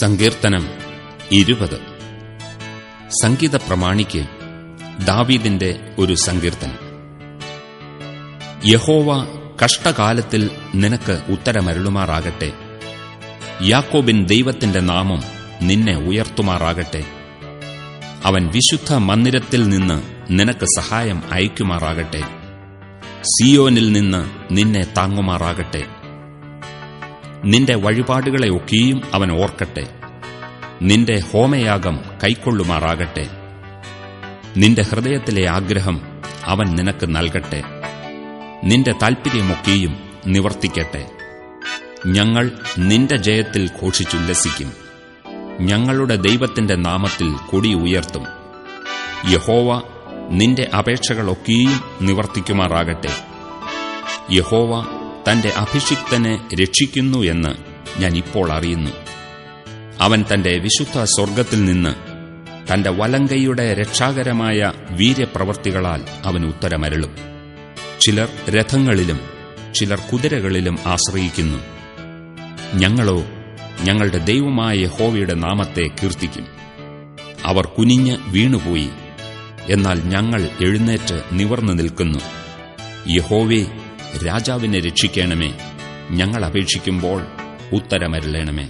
സങ്കീർത്തനം ഇരുപത്. സംഗീത പ്രമാണിക്ക് ദാവീദിന്റെ ഒരു സങ്കീർത്തനം. യഹോവ കഷ്ടകാലത്തിൽ നിനക്ക് ഉത്തരമരുളുമാറാകട്ടെ. യാക്കോബിൻ ദൈവത്തിന്റെ നാമം നിന്നെ ഉയർത്തുമാറാകട്ടെ. അവൻ വിശുദ്ധ മന്ദിരത്തിൽ നിന്ന് നിനക്ക് സഹായം അയക്കുമാറാകട്ടെ. സിയോനിൽ നിന്ന് നിന്നെ താങ്ങുമാറാകട്ടെ. നിന്റെ വഴിപാടുകളെ ഒക്കെയും അവൻ ഓർക്കട്ടെ. നിന്റെ ഹോമയാഗം കൈക്കൊള്ളുമാറാകട്ടെ. നിന്റെ ഹൃദയത്തിലെ ആഗ്രഹം അവൻ നിനക്ക് നൽകട്ടെ. നിന്റെ താൽപ്പര്യമൊക്കെയും നിവർത്തിക്കട്ടെ. ഞങ്ങൾ നിന്റെ ജയത്തിൽ ഘോഷിച്ചുല്ലസിക്കും. ഞങ്ങളുടെ ദൈവത്തിന്റെ നാമത്തിൽ കൊടി ഉയർത്തും. യഹോവ നിന്റെ അപേക്ഷകളൊക്കെയും നിവർത്തിക്കുമാറാകട്ടെ. യഹോവ തന്റെ അഭിഷിക്തനെ രക്ഷിക്കുന്നു എന്ന് ഞാൻ ഇപ്പോൾ അറിയുന്നു. അവൻ തന്റെ വിശുദ്ധ സ്വർഗത്തിൽ നിന്ന് തന്റെ വലങ്കയുടെ രക്ഷാകരമായ വീര്യപ്രവർത്തികളാൽ അവൻ ഉത്തരമരളും. ചിലർ രഥങ്ങളിലും ചിലർ കുതിരകളിലും ആശ്രയിക്കുന്നു. ഞങ്ങളോ ഞങ്ങളുടെ ദൈവമായ യഹോവയുടെ നാമത്തെ കീർത്തിക്കും. അവർ കുനിഞ്ഞ് വീണുപോയി. എന്നാൽ ഞങ്ങൾ എഴുന്നേറ്റ് നിവർന്നു നിൽക്കുന്നു. യഹോവേ രാജാവിനെ രക്ഷിക്കണമേ. ഞങ്ങൾ അപേക്ഷിക്കുമ്പോൾ ഉത്തരമരുളണമേ.